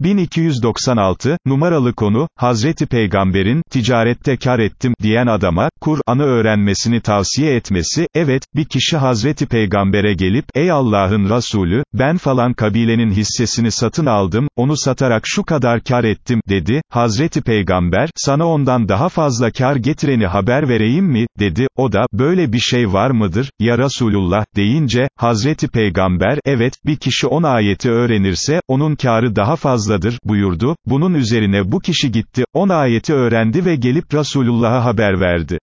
1296, numaralı konu, Hazreti Peygamber'in, ticarette kar ettim, diyen adama, Kur'an'ı öğrenmesini tavsiye etmesi, evet, bir kişi Hazreti Peygamber'e gelip, ey Allah'ın Resulü, ben falan kabilenin hissesini satın aldım, onu satarak şu kadar kar ettim, dedi, Hazreti Peygamber, sana ondan daha fazla kar getireni haber vereyim mi, dedi, o da, böyle bir şey var mıdır, ya Resulullah, deyince, Hazreti Peygamber, evet, bir kişi on ayeti öğrenirse, onun karı daha fazladır, buyurdu, bunun üzerine bu kişi gitti, on ayeti öğrendi ve gelip Resulullah'a haber verdi.